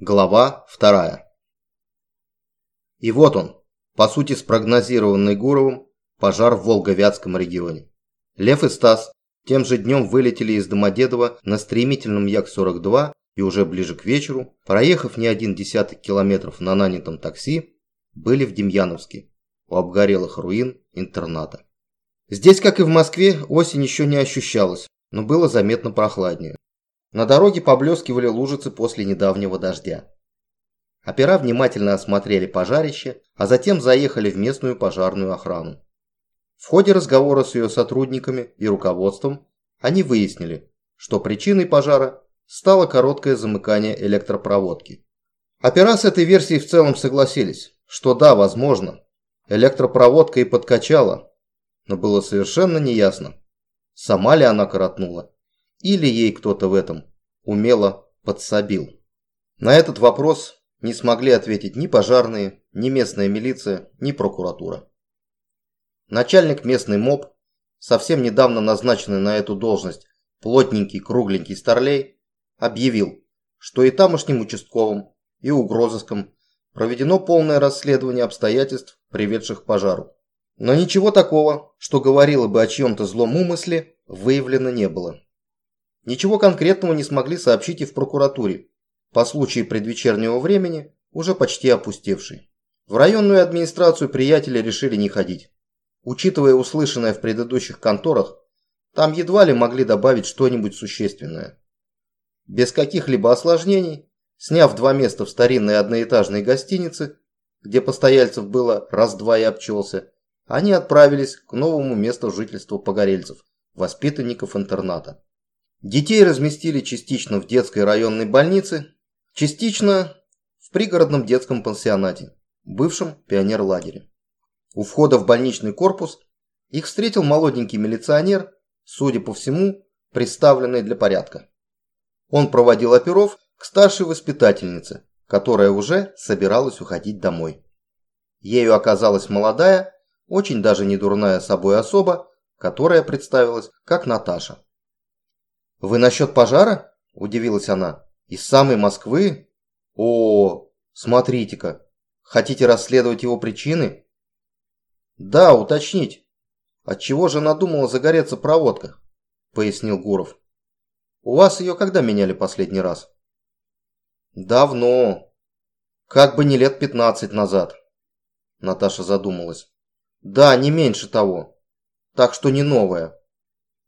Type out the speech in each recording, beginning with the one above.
Глава вторая. И вот он, по сути спрогнозированный Гуровым, пожар в Волговятском регионе. Лев и Стас тем же днем вылетели из Домодедова на стремительном Як-42 и уже ближе к вечеру, проехав не один десяток километров на нанятом такси, были в Демьяновске, у обгорелых руин интерната. Здесь, как и в Москве, осень еще не ощущалась, но было заметно прохладнее. На дороге поблескивали лужицы после недавнего дождя. Опера внимательно осмотрели пожарище, а затем заехали в местную пожарную охрану. В ходе разговора с ее сотрудниками и руководством они выяснили, что причиной пожара стало короткое замыкание электропроводки. Опера с этой версией в целом согласились, что да, возможно, электропроводка и подкачала, но было совершенно неясно, сама ли она коротнула или ей кто-то в этом умело подсобил? На этот вопрос не смогли ответить ни пожарные, ни местная милиция, ни прокуратура. Начальник местный МОП, совсем недавно назначенный на эту должность плотненький кругленький старлей, объявил, что и тамошним участковым, и угрозыском проведено полное расследование обстоятельств, приведших к пожару. Но ничего такого, что говорило бы о чьем-то злом умысле, выявлено не было. Ничего конкретного не смогли сообщить и в прокуратуре, по случаю предвечернего времени, уже почти опустевшей. В районную администрацию приятели решили не ходить. Учитывая услышанное в предыдущих конторах, там едва ли могли добавить что-нибудь существенное. Без каких-либо осложнений, сняв два места в старинной одноэтажной гостинице, где постояльцев было раз-два и обчелся, они отправились к новому месту жительства погорельцев, воспитанников интерната. Детей разместили частично в детской районной больнице, частично в пригородном детском пансионате, бывшем пионерлагере. У входа в больничный корпус их встретил молоденький милиционер, судя по всему, представленный для порядка. Он проводил оперов к старшей воспитательнице, которая уже собиралась уходить домой. Ею оказалась молодая, очень даже не дурная собой особа, которая представилась как Наташа. «Вы насчет пожара?» – удивилась она. «Из самой Москвы? О, смотрите-ка, хотите расследовать его причины?» «Да, уточнить. Отчего же надумала загореться проводка?» – пояснил Гуров. «У вас ее когда меняли последний раз?» «Давно. Как бы не лет пятнадцать назад». Наташа задумалась. «Да, не меньше того. Так что не новая.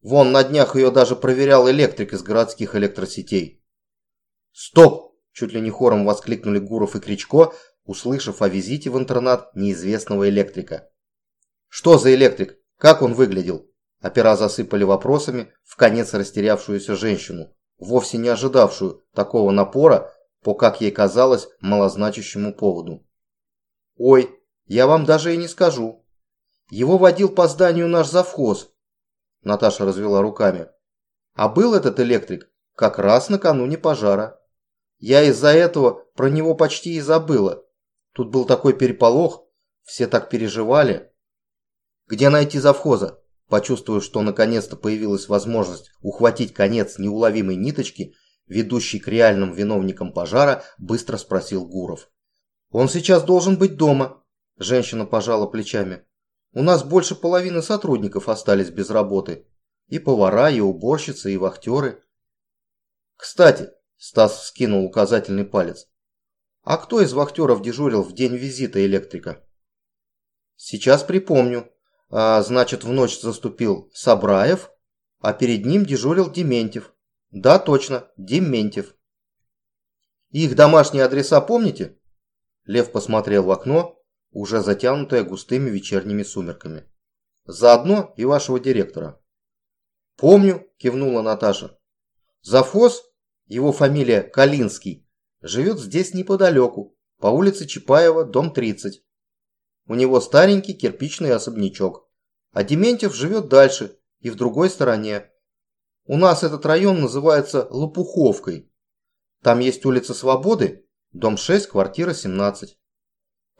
Вон на днях ее даже проверял электрик из городских электросетей. «Стоп!» – чуть ли не хором воскликнули Гуров и Кричко, услышав о визите в интернат неизвестного электрика. «Что за электрик? Как он выглядел?» Опера засыпали вопросами в конец растерявшуюся женщину, вовсе не ожидавшую такого напора по, как ей казалось, малозначащему поводу. «Ой, я вам даже и не скажу. Его водил по зданию наш завхоз, Наташа развела руками. А был этот электрик как раз накануне пожара. Я из-за этого про него почти и забыла. Тут был такой переполох, все так переживали. Где найти завхоза? Почувствовав, что наконец-то появилась возможность ухватить конец неуловимой ниточки, ведущий к реальным виновникам пожара, быстро спросил Гуров. «Он сейчас должен быть дома», – женщина пожала плечами. У нас больше половины сотрудников остались без работы. И повара, и уборщицы, и вахтеры. Кстати, Стас вскинул указательный палец. А кто из вахтеров дежурил в день визита электрика? Сейчас припомню. А, значит, в ночь заступил Сабраев, а перед ним дежурил Дементьев. Да, точно, Дементьев. Их домашние адреса помните? Лев посмотрел в окно уже затянутая густыми вечерними сумерками. Заодно и вашего директора. «Помню», – кивнула Наташа. «Завхоз, его фамилия Калинский, живет здесь неподалеку, по улице Чапаева, дом 30. У него старенький кирпичный особнячок, а Дементьев живет дальше и в другой стороне. У нас этот район называется Лопуховкой. Там есть улица Свободы, дом 6, квартира 17.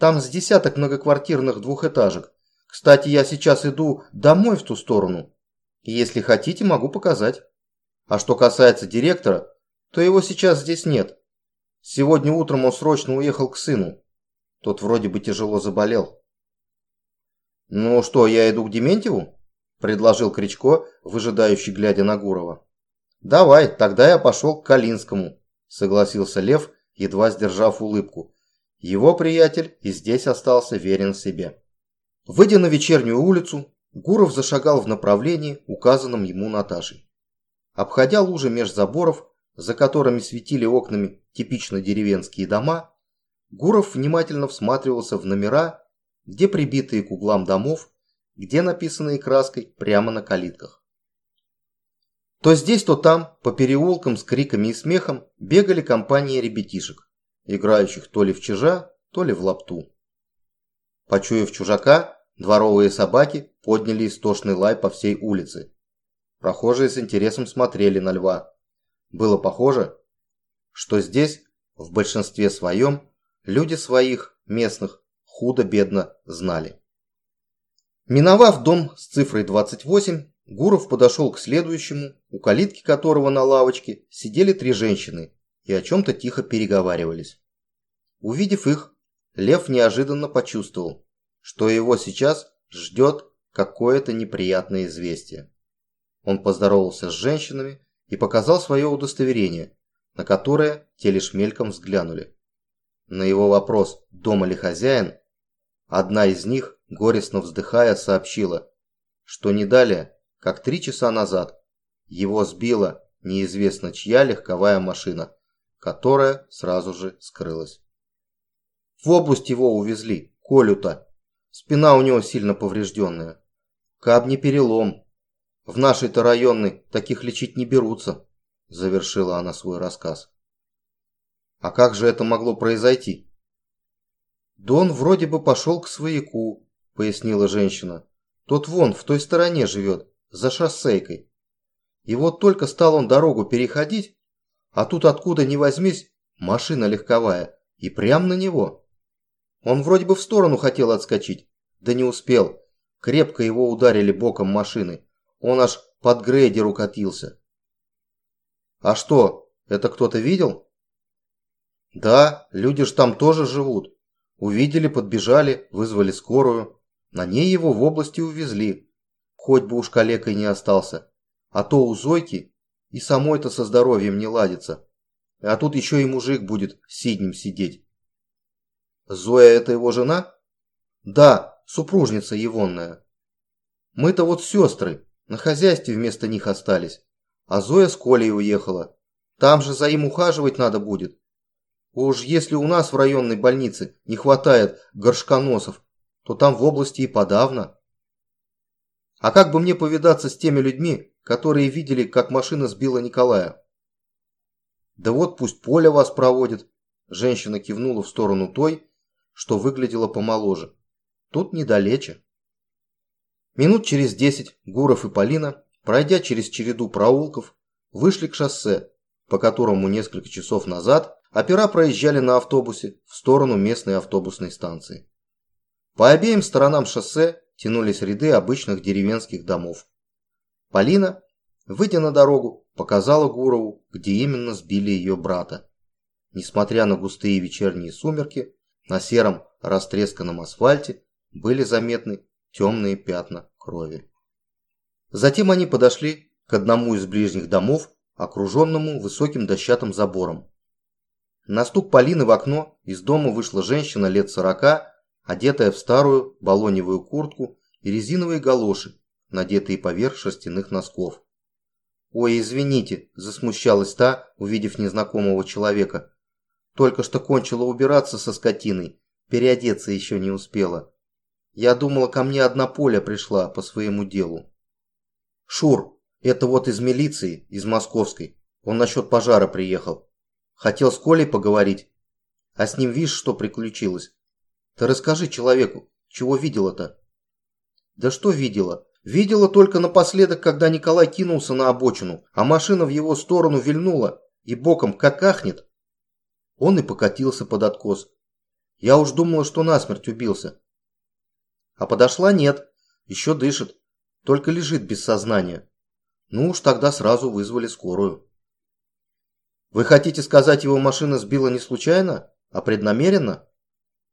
Там с десяток многоквартирных двухэтажек. Кстати, я сейчас иду домой в ту сторону. если хотите, могу показать. А что касается директора, то его сейчас здесь нет. Сегодня утром он срочно уехал к сыну. Тот вроде бы тяжело заболел. «Ну что, я иду к Дементьеву?» – предложил Кричко, выжидающий, глядя на Гурова. «Давай, тогда я пошел к Калинскому», – согласился Лев, едва сдержав улыбку. Его приятель и здесь остался верен себе. Выйдя на вечернюю улицу, Гуров зашагал в направлении, указанном ему Наташей. Обходя лужи меж заборов, за которыми светили окнами типично деревенские дома, Гуров внимательно всматривался в номера, где прибитые к углам домов, где написанные краской прямо на калитках. То здесь, то там, по переулкам с криками и смехом бегали компании ребятишек, играющих то ли в чижа, то ли в лапту. Почуяв чужака, дворовые собаки подняли истошный лай по всей улице. Прохожие с интересом смотрели на льва. Было похоже, что здесь, в большинстве своем, люди своих, местных, худо-бедно знали. Миновав дом с цифрой 28, Гуров подошел к следующему, у калитки которого на лавочке сидели три женщины и о чем-то тихо переговаривались. Увидев их, Лев неожиданно почувствовал, что его сейчас ждет какое-то неприятное известие. Он поздоровался с женщинами и показал свое удостоверение, на которое те лишь мельком взглянули. На его вопрос «дома ли хозяин?» одна из них, горестно вздыхая, сообщила, что не далее, как три часа назад, его сбила неизвестно чья легковая машина, которая сразу же скрылась. В область его увезли, Колюта. Спина у него сильно поврежденная. Кабни перелом. В нашей-то районной таких лечить не берутся, завершила она свой рассказ. А как же это могло произойти? Дон вроде бы пошел к свояку, пояснила женщина. Тот вон, в той стороне живет, за шоссейкой. И вот только стал он дорогу переходить, а тут откуда ни возьмись, машина легковая, и прям на него. Он вроде бы в сторону хотел отскочить, да не успел. Крепко его ударили боком машины. Он аж под грейдер укатился. А что, это кто-то видел? Да, люди ж там тоже живут. Увидели, подбежали, вызвали скорую. На ней его в области увезли. Хоть бы уж калекой не остался. А то у Зойки и самой-то со здоровьем не ладится. А тут еще и мужик будет сиднем сидеть. Зоя это его жена? Да, супружница егонная. Мы-то вот сестры, на хозяйстве вместо них остались. А Зоя с Колей уехала. Там же за им ухаживать надо будет. Уж если у нас в районной больнице не хватает горшконосов, то там в области и подавно. А как бы мне повидаться с теми людьми, которые видели, как машина сбила Николая? Да вот пусть Поля вас проводит. Женщина кивнула в сторону той, что выглядело помоложе. Тут недалече. Минут через десять Гуров и Полина, пройдя через череду проулков, вышли к шоссе, по которому несколько часов назад опера проезжали на автобусе в сторону местной автобусной станции. По обеим сторонам шоссе тянулись ряды обычных деревенских домов. Полина, выйдя на дорогу, показала Гурову, где именно сбили ее брата. Несмотря на густые вечерние сумерки, на сером растресканном асфальте были заметны темные пятна крови. Затем они подошли к одному из ближних домов, окруженному высоким дощатым забором. На стук Полины в окно из дома вышла женщина лет сорока, одетая в старую балоневую куртку и резиновые галоши, надетые поверх шерстяных носков. «Ой, извините», – засмущалась та, увидев незнакомого человека. Только что кончила убираться со скотиной, переодеться еще не успела. Я думала, ко мне одна Поля пришла по своему делу. Шур, это вот из милиции, из московской. Он насчет пожара приехал. Хотел с Колей поговорить. А с ним видишь, что приключилось. Ты расскажи человеку, чего видела-то? Да что видела? Видела только напоследок, когда Николай кинулся на обочину, а машина в его сторону вильнула и боком как ахнет, он и покатился под откос. Я уж думала, что насмерть убился. А подошла нет, еще дышит, только лежит без сознания. Ну уж тогда сразу вызвали скорую. Вы хотите сказать, его машина сбила не случайно, а преднамеренно?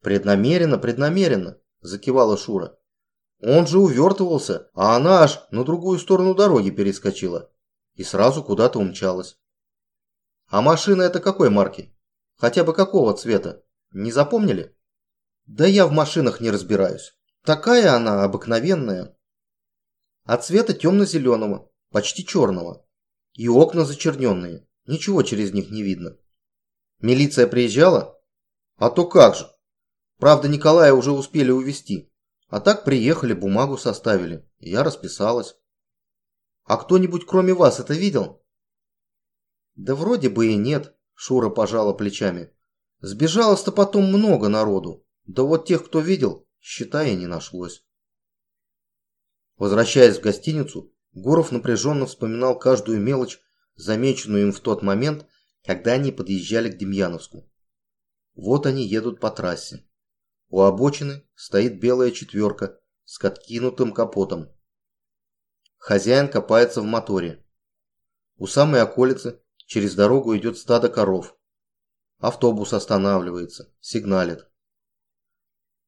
Преднамеренно, преднамеренно, закивала Шура. Он же увертывался, а она аж на другую сторону дороги перескочила и сразу куда-то умчалась. А машина это какой марки? Хотя бы какого цвета? Не запомнили? Да я в машинах не разбираюсь. Такая она обыкновенная. От цвета темно-зеленого, почти черного. И окна зачерненные. Ничего через них не видно. Милиция приезжала? А то как же. Правда, Николая уже успели увезти. А так приехали, бумагу составили. Я расписалась. А кто-нибудь кроме вас это видел? Да вроде бы и нет, Шура пожала плечами. Сбежалось-то потом много народу. Да вот тех, кто видел, считай, не нашлось. Возвращаясь в гостиницу, Гуров напряженно вспоминал каждую мелочь, замеченную им в тот момент, когда они подъезжали к Демьяновску. Вот они едут по трассе. У обочины стоит белая четверка с откинутым капотом. Хозяин копается в моторе. У самой околицы через дорогу идет стадо коров. Автобус останавливается, сигналит.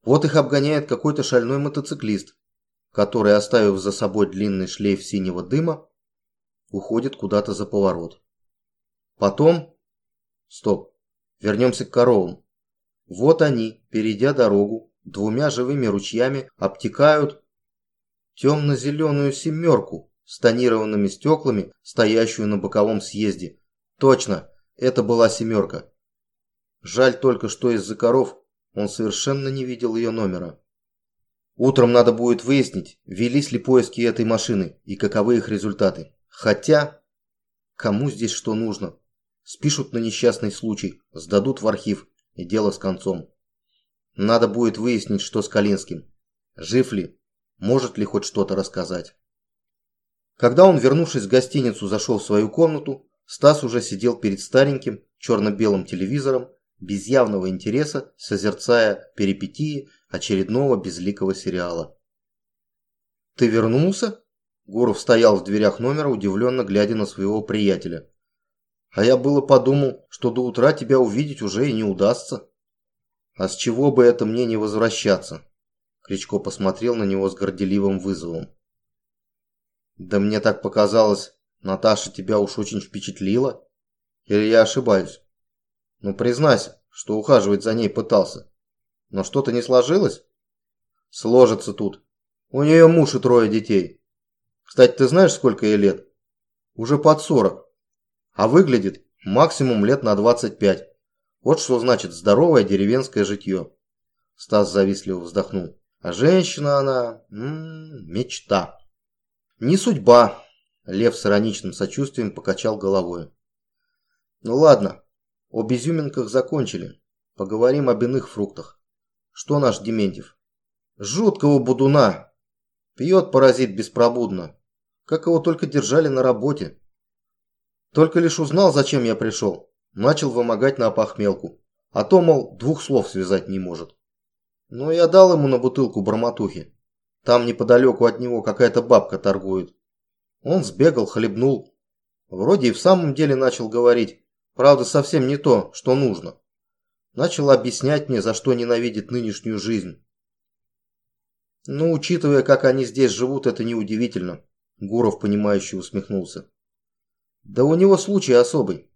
Вот их обгоняет какой-то шальной мотоциклист, который, оставив за собой длинный шлейф синего дыма, уходит куда-то за поворот. Потом... Стоп. Вернемся к коровам. Вот они, перейдя дорогу, двумя живыми ручьями обтекают темно-зеленую семерку с тонированными стеклами, стоящую на боковом съезде. Точно, это была семерка. Жаль только, что из-за коров он совершенно не видел ее номера. Утром надо будет выяснить, велись ли поиски этой машины и каковы их результаты. Хотя, кому здесь что нужно? Спишут на несчастный случай, сдадут в архив, и дело с концом. Надо будет выяснить, что с Калинским. Жив ли? Может ли хоть что-то рассказать? Когда он, вернувшись в гостиницу, зашел в свою комнату, Стас уже сидел перед стареньким черно-белым телевизором, без явного интереса, созерцая перипетии очередного безликого сериала. «Ты вернулся?» Гуров стоял в дверях номера, удивленно глядя на своего приятеля. «А я было подумал, что до утра тебя увидеть уже и не удастся». «А с чего бы это мне не возвращаться?» Кричко посмотрел на него с горделивым вызовом. «Да мне так показалось, Наташа тебя уж очень впечатлила. Или я ошибаюсь? Ну признайся, что ухаживать за ней пытался. Но что-то не сложилось? Сложится тут. У нее муж и трое детей. Кстати, ты знаешь, сколько ей лет? Уже под 40. А выглядит максимум лет на 25. Вот что значит здоровое деревенское житье. Стас завистливо вздохнул. А женщина она... М -м, мечта. Не судьба. Лев с ироничным сочувствием покачал головой. Ну ладно, об изюминках закончили. Поговорим об иных фруктах. Что наш Дементьев? Жуткого будуна. Пьет паразит беспробудно. Как его только держали на работе. Только лишь узнал, зачем я пришел. Начал вымогать на опохмелку. А то, мол, двух слов связать не может. Ну, я дал ему на бутылку барматухи. Там неподалеку от него какая-то бабка торгует. Он сбегал, хлебнул. Вроде и в самом деле начал говорить. Правда, совсем не то, что нужно. Начал объяснять мне, за что ненавидит нынешнюю жизнь. Ну, учитывая, как они здесь живут, это неудивительно. Гуров, понимающе усмехнулся. Да у него случай особый.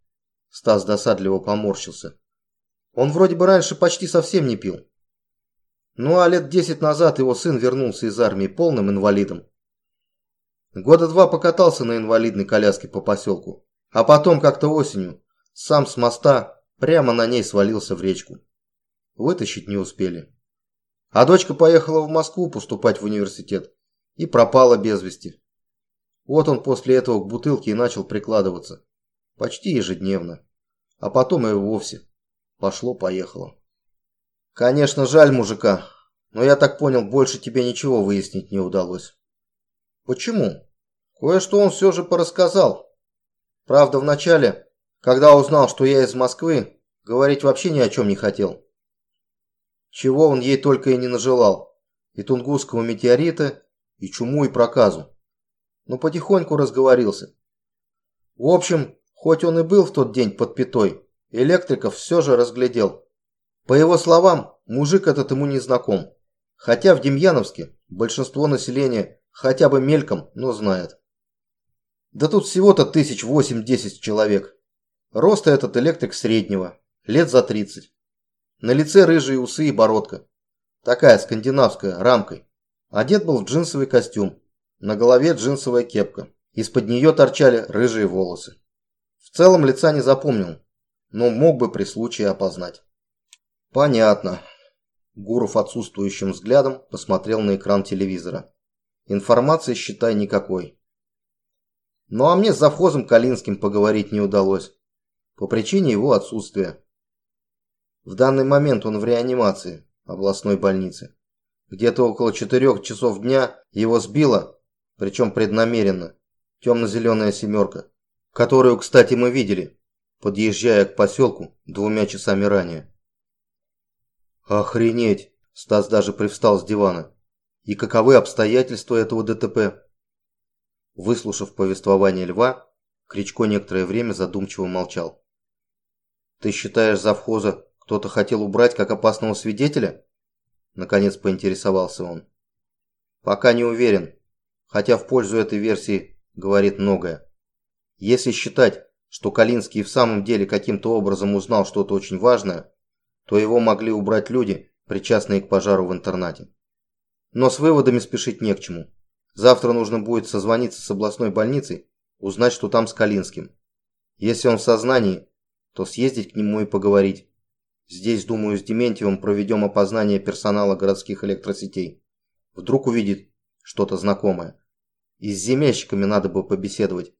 Стас досадливо поморщился. Он вроде бы раньше почти совсем не пил. Ну а лет десять назад его сын вернулся из армии полным инвалидом. Года два покатался на инвалидной коляске по поселку. А потом как-то осенью, сам с моста, Прямо на ней свалился в речку. Вытащить не успели. А дочка поехала в Москву поступать в университет и пропала без вести. Вот он после этого к бутылке и начал прикладываться. Почти ежедневно. А потом и вовсе. Пошло-поехало. Конечно, жаль мужика, но я так понял, больше тебе ничего выяснить не удалось. Почему? Кое-что он все же порассказал. Правда, вначале когда узнал, что я из Москвы, говорить вообще ни о чем не хотел. Чего он ей только и не нажелал. И тунгусского метеорита, и чуму, и проказу. Но потихоньку разговорился. В общем, Хоть он и был в тот день под пятой, электриков все же разглядел. По его словам, мужик этот ему не знаком. Хотя в Демьяновске большинство населения хотя бы мельком, но знает. Да тут всего-то тысяч восемь-десять человек. Роста этот электрик среднего, лет за 30. На лице рыжие усы и бородка. Такая скандинавская, рамкой. Одет был в джинсовый костюм. На голове джинсовая кепка. Из-под нее торчали рыжие волосы. В целом лица не запомнил, но мог бы при случае опознать. Понятно. Гуров отсутствующим взглядом посмотрел на экран телевизора. Информации, считай, никакой. Ну а мне с завхозом Калинским поговорить не удалось. По причине его отсутствия. В данный момент он в реанимации областной больницы. Где-то около четырех часов дня его сбила, причем преднамеренно, темно-зеленая семерка, которую, кстати, мы видели, подъезжая к поселку двумя часами ранее. Охренеть! Стас даже привстал с дивана. И каковы обстоятельства этого ДТП? Выслушав повествование льва, Кричко некоторое время задумчиво молчал. «Ты считаешь завхоза кто-то хотел убрать как опасного свидетеля?» Наконец поинтересовался он. «Пока не уверен, хотя в пользу этой версии говорит многое. Если считать, что Калинский в самом деле каким-то образом узнал что-то очень важное, то его могли убрать люди, причастные к пожару в интернате. Но с выводами спешить не к чему. Завтра нужно будет созвониться с областной больницей, узнать, что там с Калинским. Если он в сознании, то съездить к нему и поговорить. Здесь, думаю, с Дементьевым проведем опознание персонала городских электросетей. Вдруг увидит что-то знакомое. И с земельщиками надо бы побеседовать.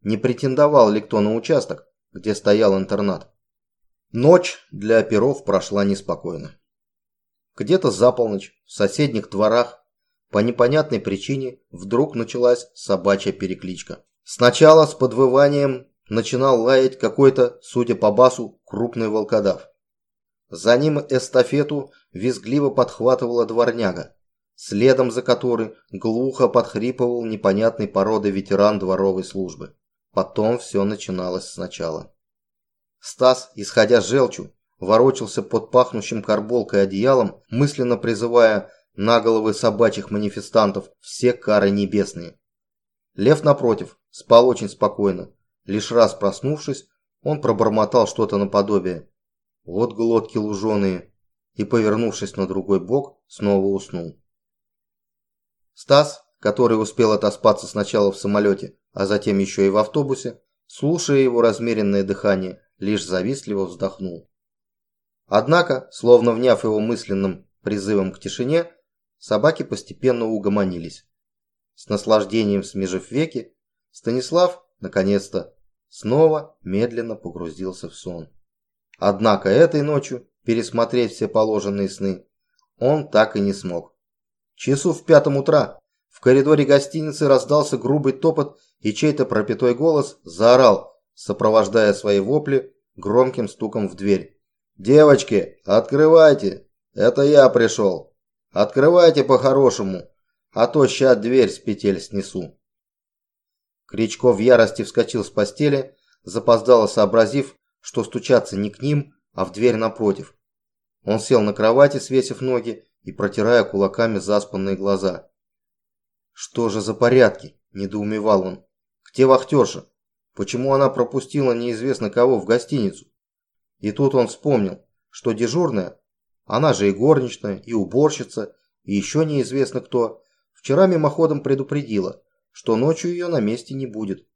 Не претендовал ли кто на участок, где стоял интернат? Ночь для оперов прошла неспокойно. Где-то за полночь в соседних дворах по непонятной причине вдруг началась собачья перекличка. Сначала с подвыванием начинал лаять какой-то, судя по басу, крупный волкодав. За ним эстафету визгливо подхватывала дворняга, следом за которой глухо подхрипывал непонятной породы ветеран дворовой службы. Потом все начиналось сначала. Стас, исходя желчью, ворочался под пахнущим карболкой одеялом, мысленно призывая на головы собачьих манифестантов все кары небесные. Лев, напротив, спал очень спокойно. Лишь раз проснувшись, он пробормотал что-то наподобие «Вот глотки луженые» и, повернувшись на другой бок, снова уснул. Стас, который успел отоспаться сначала в самолете, а затем еще и в автобусе, слушая его размеренное дыхание, лишь завистливо вздохнул. Однако, словно вняв его мысленным призывом к тишине, собаки постепенно угомонились. С наслаждением смежив веки, Станислав, наконец-то, снова медленно погрузился в сон. Однако этой ночью пересмотреть все положенные сны он так и не смог. Часу в пятом утра в коридоре гостиницы раздался грубый топот и чей-то пропитой голос заорал, сопровождая свои вопли громким стуком в дверь. «Девочки, открывайте! Это я пришел!» Открывайте по-хорошему, а то ща дверь с петель снесу. Кричко в ярости вскочил с постели, запоздало сообразив, что стучаться не к ним, а в дверь напротив. Он сел на кровати, свесив ноги и протирая кулаками заспанные глаза. «Что же за порядки?» – недоумевал он. «Где вахтерша? Почему она пропустила неизвестно кого в гостиницу?» И тут он вспомнил, что дежурная она же и горничная, и уборщица, и еще неизвестно кто. Вчера мимоходом предупредила, что ночью ее на месте не будет.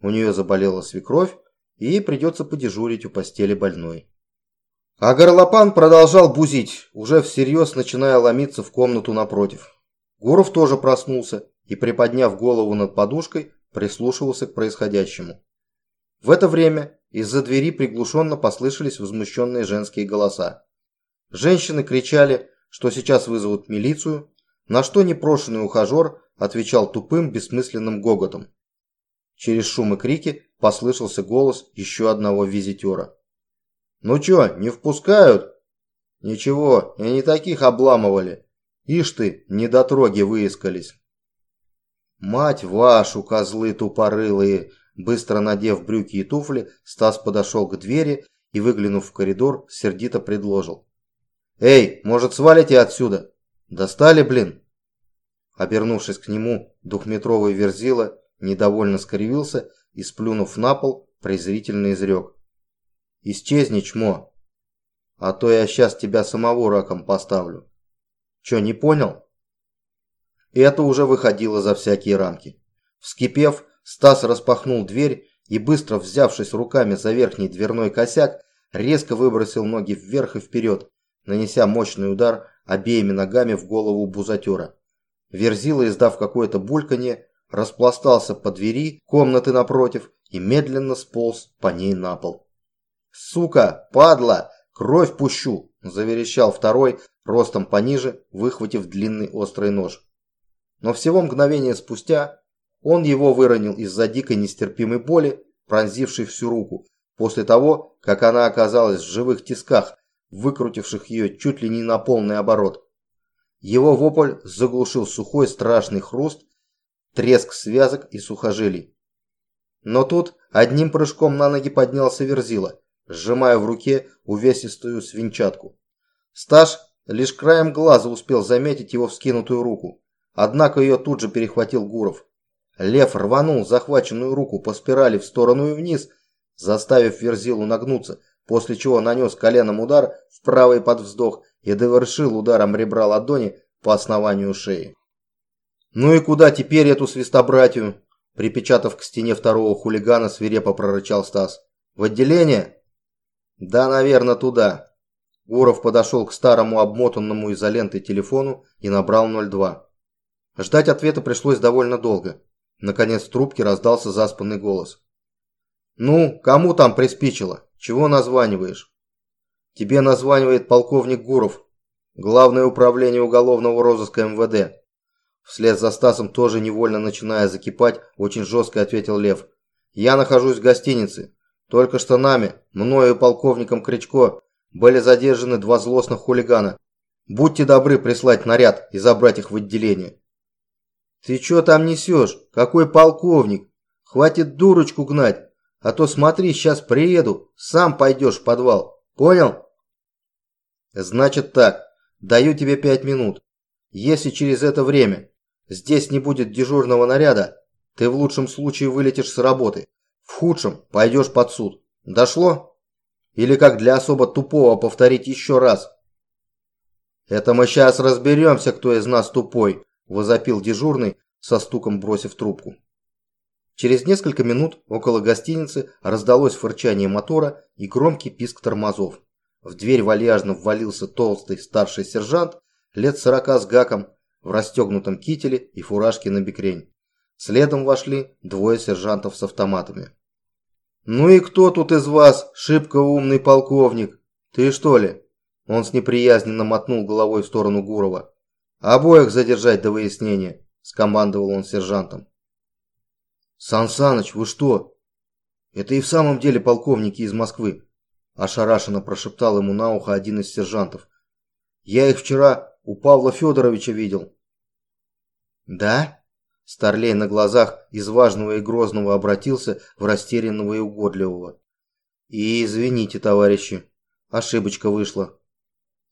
У нее заболела свекровь, и ей придется подежурить у постели больной. А горлопан продолжал бузить, уже всерьез начиная ломиться в комнату напротив. Гуров тоже проснулся и, приподняв голову над подушкой, прислушивался к происходящему. В это время из-за двери приглушенно послышались возмущенные женские голоса. Женщины кричали, что сейчас вызовут милицию, на что непрошенный ухажер отвечал тупым бессмысленным гоготом. Через шум и крики послышался голос еще одного визитера. «Ну чё, не впускают?» «Ничего, и не таких обламывали. Ишь ты, недотроги выискались». «Мать вашу, козлы тупорылые!» Быстро надев брюки и туфли, Стас подошел к двери и, выглянув в коридор, сердито предложил. «Эй, может, свалите отсюда? Достали, блин?» Обернувшись к нему, двухметровый верзила недовольно скривился и, сплюнув на пол, презрительно изрек. «Исчезни, чмо, а то я сейчас тебя самого раком поставлю. Че, не понял?» Это уже выходило за всякие рамки. Вскипев, Стас распахнул дверь и, быстро взявшись руками за верхний дверной косяк, резко выбросил ноги вверх и вперед, нанеся мощный удар обеими ногами в голову бузатера. Верзила, издав какое-то бульканье, распластался по двери комнаты напротив и медленно сполз по ней на пол. «Сука! Падла! Кровь пущу!» – заверещал второй, ростом пониже, выхватив длинный острый нож. Но всего мгновение спустя он его выронил из-за дикой нестерпимой боли, пронзившей всю руку, после того, как она оказалась в живых тисках, выкрутивших ее чуть ли не на полный оборот. Его вопль заглушил сухой страшный хруст, треск связок и сухожилий. Но тут одним прыжком на ноги поднялся Верзила, сжимая в руке увесистую свинчатку. Стаж лишь краем глаза успел заметить его вскинутую руку, однако ее тут же перехватил Гуров. Лев рванул захваченную руку по спирали в сторону и вниз, заставив Верзилу нагнуться, после чего нанес коленом удар в правый подвздох и довершил ударом ребра ладони по основанию шеи. «Ну и куда теперь эту свистобратью?» Припечатав к стене второго хулигана, свирепо прорычал Стас. «В отделение?» «Да, наверное, туда». Гуров подошел к старому обмотанному изолентой телефону и набрал 02. Ждать ответа пришлось довольно долго. Наконец в трубке раздался заспанный голос. «Ну, кому там приспичило? Чего названиваешь?» «Тебе названивает полковник Гуров, Главное управление уголовного розыска МВД». Вслед за Стасом, тоже невольно начиная закипать, очень жестко ответил Лев. «Я нахожусь в гостинице. Только что нами, мною и полковником Кричко, были задержаны два злостных хулигана. Будьте добры прислать наряд и забрать их в отделение». «Ты что там несешь? Какой полковник? Хватит дурочку гнать. А то смотри, сейчас приеду, сам пойдешь в подвал. Понял? Значит так, даю тебе пять минут. Если через это время здесь не будет дежурного наряда, ты в лучшем случае вылетишь с работы. В худшем пойдешь под суд. Дошло? Или как для особо тупого повторить еще раз? Это мы сейчас разберемся, кто из нас тупой, возопил дежурный, со стуком бросив трубку. Через несколько минут около гостиницы раздалось фырчание мотора и громкий писк тормозов. В дверь вальяжно ввалился толстый старший сержант, лет сорока с гаком, в расстегнутом кителе и фуражке на бекрень. Следом вошли двое сержантов с автоматами. «Ну и кто тут из вас, шибко умный полковник? Ты что ли?» Он с неприязненно мотнул головой в сторону Гурова. «Обоих задержать до выяснения», – скомандовал он сержантом. «Сан Саныч, вы что? Это и в самом деле полковники из Москвы!» Ошарашенно прошептал ему на ухо один из сержантов. «Я их вчера у Павла Федоровича видел». «Да?» Старлей на глазах из важного и грозного обратился в растерянного и угодливого. «И извините, товарищи, ошибочка вышла.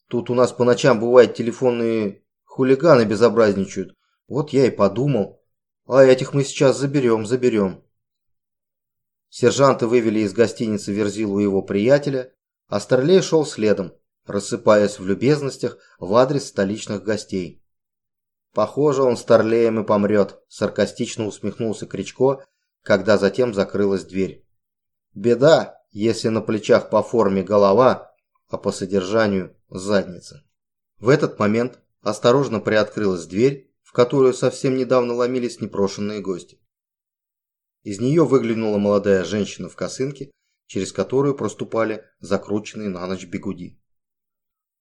Тут у нас по ночам бывают телефонные хулиганы безобразничают. Вот я и подумал, а этих мы сейчас заберем, заберем. Сержанты вывели из гостиницы Верзилу его приятеля, а Старлей шел следом, рассыпаясь в любезностях в адрес столичных гостей. «Похоже, он Старлеем и помрет», – саркастично усмехнулся Кричко, когда затем закрылась дверь. «Беда, если на плечах по форме голова, а по содержанию задница». В этот момент осторожно приоткрылась дверь, которую совсем недавно ломились непрошенные гости. Из нее выглянула молодая женщина в косынке, через которую проступали закрученные на ночь бегуди.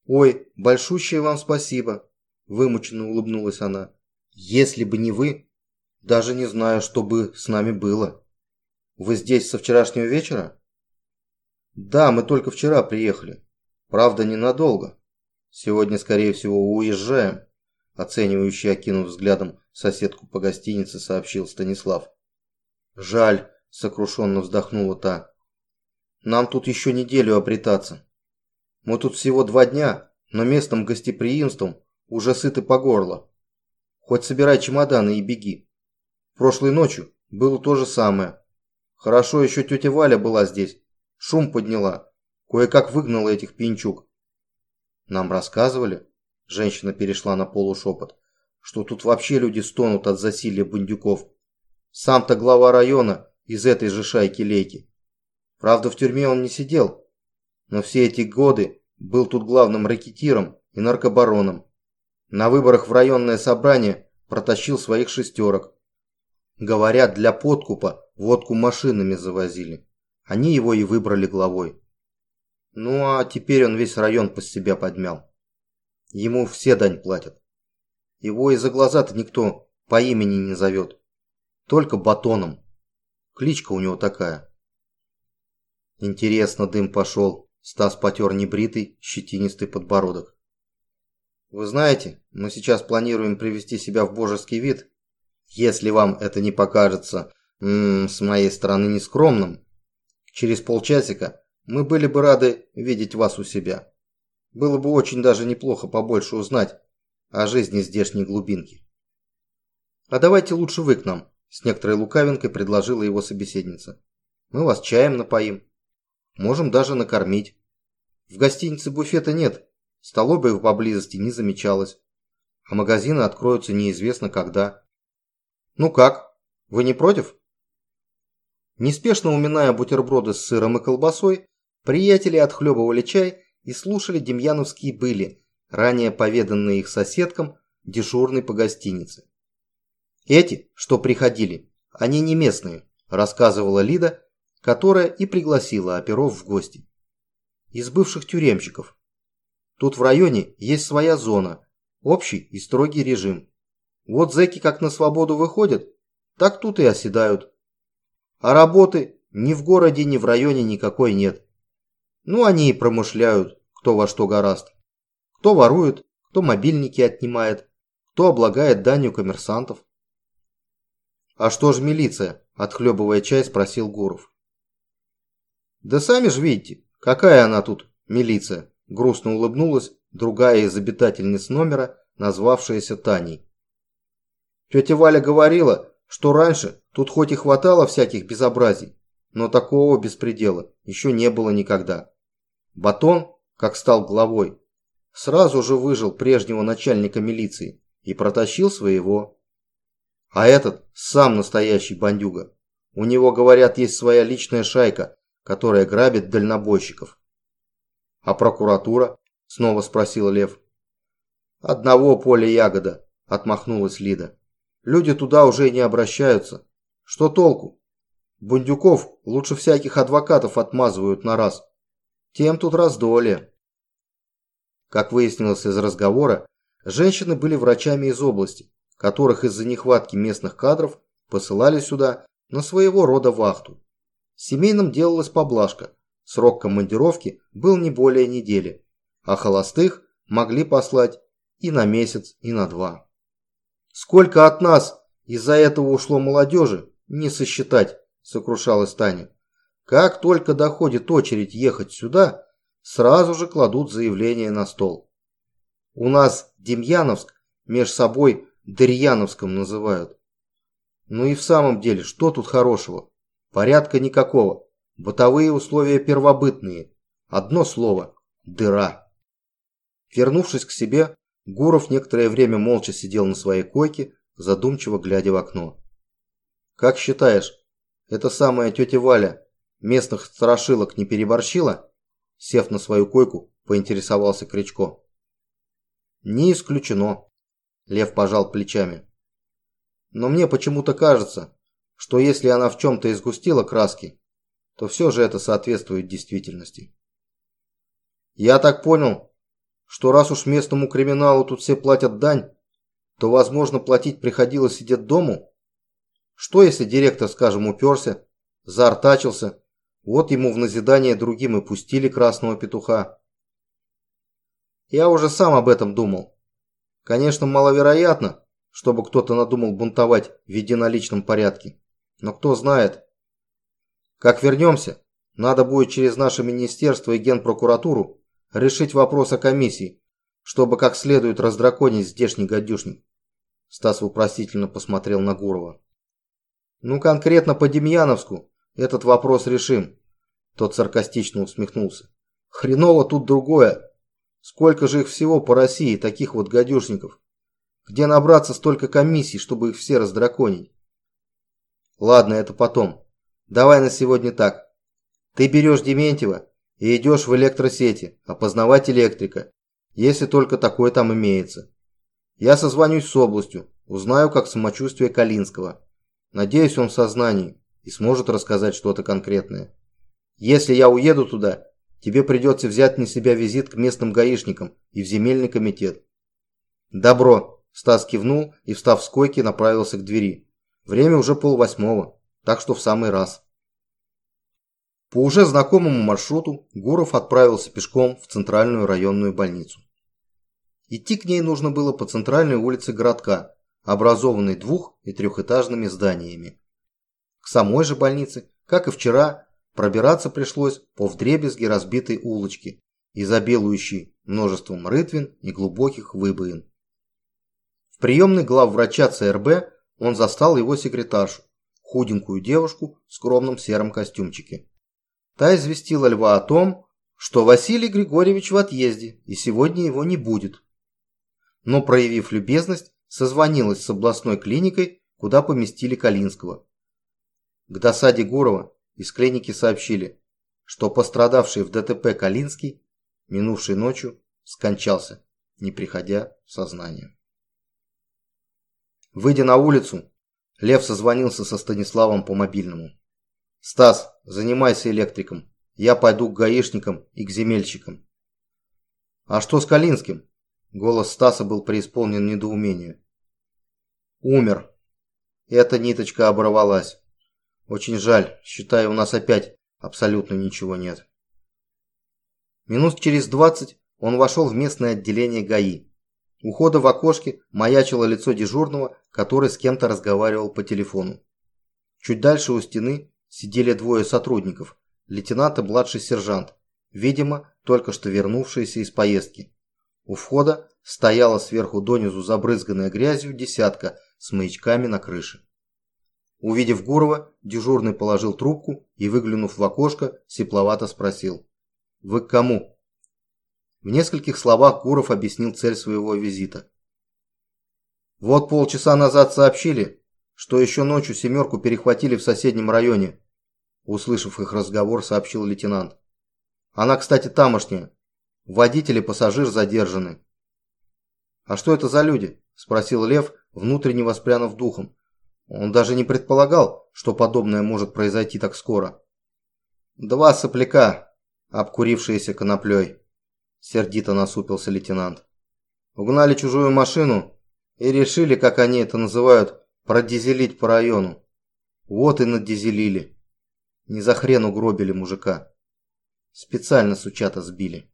«Ой, большущее вам спасибо!» – вымученно улыбнулась она. «Если бы не вы, даже не знаю, что бы с нами было. Вы здесь со вчерашнего вечера?» «Да, мы только вчера приехали. Правда, ненадолго. Сегодня, скорее всего, уезжаем оценивающий окинув взглядом соседку по гостинице, сообщил Станислав. Жаль, сокрушенно вздохнула та. Нам тут еще неделю обретаться. Мы тут всего два дня, но местным гостеприимством уже сыты по горло. Хоть собирай чемоданы и беги. Прошлой ночью было то же самое. Хорошо еще тетя Валя была здесь. Шум подняла. Кое-как выгнала этих пьянчук. Нам рассказывали, женщина перешла на полушепот, что тут вообще люди стонут от засилия бандюков. Сам-то глава района из этой же шайки-лейки. Правда, в тюрьме он не сидел, но все эти годы был тут главным ракетиром и наркобароном. На выборах в районное собрание протащил своих шестерок. Говорят, для подкупа водку машинами завозили. Они его и выбрали главой. Ну а теперь он весь район под себя подмял. Ему все дань платят. Его из-за глаза-то никто по имени не зовет. Только батоном. Кличка у него такая. Интересно, дым пошел. Стас потер небритый, щетинистый подбородок. Вы знаете, мы сейчас планируем привести себя в божеский вид. Если вам это не покажется м -м, с моей стороны нескромным, через полчасика мы были бы рады видеть вас у себя. Было бы очень даже неплохо побольше узнать о жизни здешней глубинки. А давайте лучше вы к нам, с некоторой лукавинкой предложила его собеседница. Мы вас чаем напоим. Можем даже накормить. В гостинице буфета нет, столовой поблизости не замечалось, а магазины откроются неизвестно когда. Ну как, вы не против? Неспешно уминая бутерброды с сыром и колбасой, приятели отхлебывали чай и слушали демьяновские были, ранее поведанные их соседкам, дежурной по гостинице. Эти, что приходили, они не местные, рассказывала Лида, которая и пригласила оперов в гости. Из бывших тюремщиков. Тут в районе есть своя зона, общий и строгий режим. Вот зэки как на свободу выходят, так тут и оседают. А работы ни в городе, ни в районе никакой нет. Ну они и промышляют, кто во что гораст. Кто ворует, кто мобильники отнимает, кто облагает данью коммерсантов. «А что же милиция?» – отхлебывая чай, спросил Гуров. «Да сами же видите, какая она тут, милиция!» Грустно улыбнулась другая из обитательниц номера, назвавшаяся Таней. Тетя Валя говорила, что раньше тут хоть и хватало всяких безобразий, но такого беспредела еще не было никогда. Батон, как стал главой, сразу же выжил прежнего начальника милиции и протащил своего. А этот сам настоящий бандюга. У него, говорят, есть своя личная шайка, которая грабит дальнобойщиков. «А прокуратура?» – снова спросил Лев. «Одного поля ягода», – отмахнулась Лида. «Люди туда уже не обращаются. Что толку? Бундюков лучше всяких адвокатов отмазывают на раз. Тем тут раздолье». Как выяснилось из разговора, женщины были врачами из области, которых из-за нехватки местных кадров посылали сюда на своего рода вахту. Семейным делалась поблажка. Срок командировки был не более недели, а холостых могли послать и на месяц, и на два. Сколько от нас из-за этого ушло молодежи, не сосчитать, сокрушалась Таня. Как только доходит очередь ехать сюда, сразу же кладут заявление на стол. У нас Демьяновск меж собой Дырьяновском называют. Ну и в самом деле, что тут хорошего? Порядка никакого. Бытовые условия первобытные. Одно слово – дыра. Вернувшись к себе, Гуров некоторое время молча сидел на своей койке, задумчиво глядя в окно. «Как считаешь, эта самая тетя Валя местных страшилок не переборщила?» Сев на свою койку, поинтересовался Кричко. «Не исключено», – Лев пожал плечами. «Но мне почему-то кажется, что если она в чем-то изгустила краски, то все же это соответствует действительности. Я так понял, что раз уж местному криминалу тут все платят дань, то, возможно, платить приходилось и дому? Что, если директор, скажем, уперся, заортачился, вот ему в назидание другим и пустили красного петуха? Я уже сам об этом думал. Конечно, маловероятно, чтобы кто-то надумал бунтовать в единоличном порядке. Но кто знает. Как вернемся, надо будет через наше министерство и генпрокуратуру решить вопрос о комиссии, чтобы как следует раздраконить здешний гадюшник. Стас вопросительно посмотрел на Гурова. Ну, конкретно по Демьяновску этот вопрос решим. Тот саркастично усмехнулся. Хреново тут другое. Сколько же их всего по России, таких вот гадюшников? Где набраться столько комиссий, чтобы их все раздраконить? Ладно, это потом. Давай на сегодня так. Ты берешь Дементьева и идешь в электросети, опознавать электрика, если только такое там имеется. Я созвонюсь с областью, узнаю, как самочувствие Калинского. Надеюсь, он в сознании и сможет рассказать что-то конкретное. Если я уеду туда, тебе придется взять на себя визит к местным гаишникам и в земельный комитет. Добро, Стас кивнул и, встав с койки, направился к двери. Время уже полвосьмого, так что в самый раз. По уже знакомому маршруту Гуров отправился пешком в центральную районную больницу. Идти к ней нужно было по центральной улице городка, образованной двух- и трехэтажными зданиями. К самой же больнице, как и вчера, пробираться пришлось по вдребезги разбитой улочке, изобилующей множеством рытвин и глубоких выбоин. В приемной главврача ЦРБ он застал его секретаршу, худенькую девушку в скромном сером костюмчике. Та известила Льва о том, что Василий Григорьевич в отъезде и сегодня его не будет но, проявив любезность, созвонилась с областной клиникой, куда поместили Калинского. К досаде Гурова из клиники сообщили, что пострадавший в ДТП Калинский минувшей ночью скончался, не приходя в сознание. Выйдя на улицу, Лев созвонился со Станиславом по мобильному. «Стас, занимайся электриком. Я пойду к гаишникам и к земельщикам». «А что с Калинским?» Голос Стаса был преисполнен недоумению. «Умер. Эта ниточка оборвалась. Очень жаль. Считаю, у нас опять абсолютно ничего нет». Минут через двадцать он вошел в местное отделение ГАИ. У входа в окошке маячило лицо дежурного, который с кем-то разговаривал по телефону. Чуть дальше у стены сидели двое сотрудников, лейтенант и младший сержант, видимо, только что вернувшиеся из поездки. У входа стояла сверху донизу забрызганная грязью десятка с маячками на крыше. Увидев Гурова, дежурный положил трубку и, выглянув в окошко, сепловато спросил. «Вы к кому?» В нескольких словах Гуров объяснил цель своего визита. «Вот полчаса назад сообщили, что еще ночью «семерку» перехватили в соседнем районе», услышав их разговор, сообщил лейтенант. «Она, кстати, тамошняя, Водитель и пассажир задержаны. «А что это за люди?» – спросил Лев, внутренне воспрянув духом. Он даже не предполагал, что подобное может произойти так скоро. «Два сопляка, обкурившиеся коноплей», – сердито насупился лейтенант. «Угнали чужую машину и решили, как они это называют, продизелить по району. Вот и надизелили. Не за хрен угробили мужика. Специально сучата сбили».